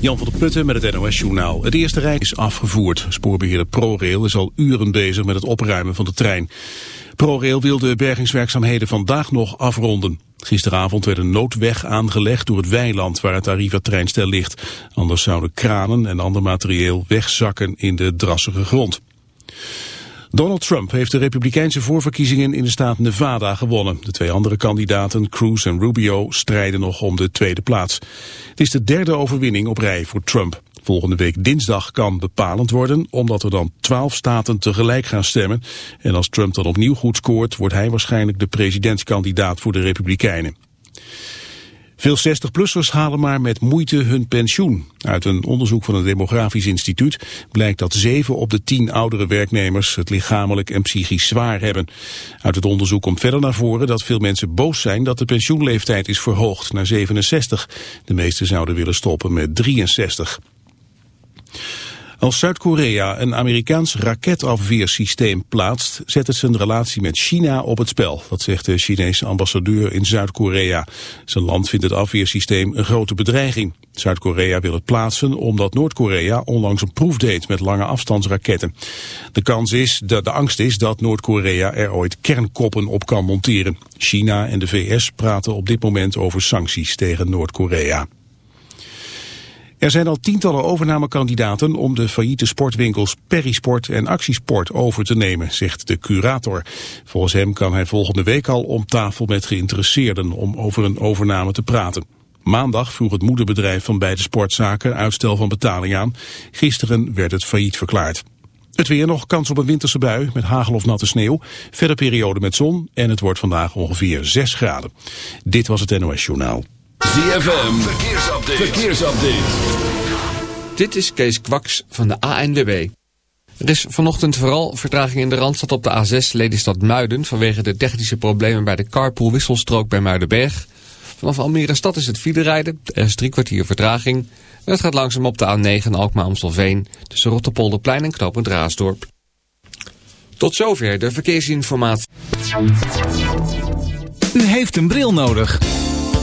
Jan van der Putten met het NOS-journaal. Het eerste rij is afgevoerd. Spoorbeheerder ProRail is al uren bezig met het opruimen van de trein. ProRail wil de bergingswerkzaamheden vandaag nog afronden. Gisteravond werd een noodweg aangelegd door het weiland waar het Arriva-treinstel ligt. Anders zouden kranen en ander materieel wegzakken in de drassige grond. Donald Trump heeft de republikeinse voorverkiezingen in de staat Nevada gewonnen. De twee andere kandidaten, Cruz en Rubio, strijden nog om de tweede plaats. Het is de derde overwinning op rij voor Trump. Volgende week dinsdag kan bepalend worden, omdat er dan twaalf staten tegelijk gaan stemmen. En als Trump dan opnieuw goed scoort, wordt hij waarschijnlijk de presidentskandidaat voor de Republikeinen. Veel 60-plussers halen maar met moeite hun pensioen. Uit een onderzoek van het Demografisch Instituut blijkt dat 7 op de 10 oudere werknemers het lichamelijk en psychisch zwaar hebben. Uit het onderzoek komt verder naar voren dat veel mensen boos zijn dat de pensioenleeftijd is verhoogd naar 67. De meesten zouden willen stoppen met 63. Als Zuid-Korea een Amerikaans raketafweersysteem plaatst, zet het zijn relatie met China op het spel. Dat zegt de Chinese ambassadeur in Zuid-Korea. Zijn land vindt het afweersysteem een grote bedreiging. Zuid-Korea wil het plaatsen omdat Noord-Korea onlangs een proef deed met lange afstandsraketten. De kans is, de, de angst is dat Noord-Korea er ooit kernkoppen op kan monteren. China en de VS praten op dit moment over sancties tegen Noord-Korea. Er zijn al tientallen overnamekandidaten om de failliete sportwinkels Perisport en Actiesport over te nemen, zegt de curator. Volgens hem kan hij volgende week al om tafel met geïnteresseerden om over een overname te praten. Maandag vroeg het moederbedrijf van beide sportzaken uitstel van betaling aan. Gisteren werd het failliet verklaard. Het weer nog, kans op een winterse bui met hagel of natte sneeuw. Verder periode met zon en het wordt vandaag ongeveer 6 graden. Dit was het NOS Journaal. ZFM, verkeersupdate. verkeersupdate. Dit is Kees Kwaks van de ANWB. Er is vanochtend vooral vertraging in de Randstad op de A6 Lelystad Muiden... vanwege de technische problemen bij de carpool wisselstrook bij Muidenberg. Vanaf Almere stad is het file rijden. Er is drie kwartier vertraging. En het gaat langzaam op de A9 Alkmaar-Amstelveen... tussen Rotterpolderplein en Knopend Raasdorp. Tot zover de verkeersinformatie. U heeft een bril nodig.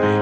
baby.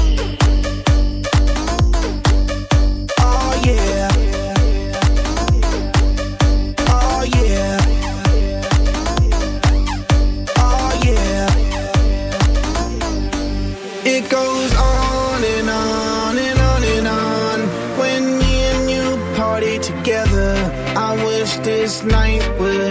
last night with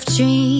of dreams.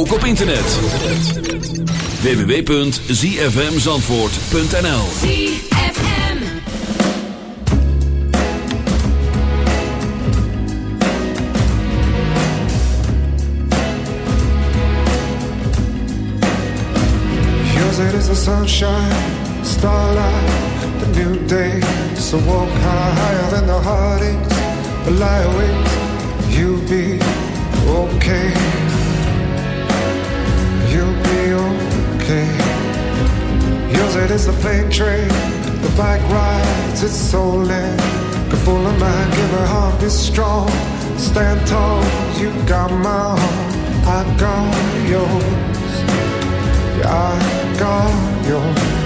ook op internet. www.zfmzandvoort.nl ZFM Yours it is the sunshine, starlight, the new day. So walk high, higher than the heartaches, the lie awake You'll be okay. Buzzard is the plane train. The bike rides its so in. Could fool a man, give her heart this strong. Stand tall, you got my heart. I got yours. Yeah, I got yours.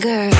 girl.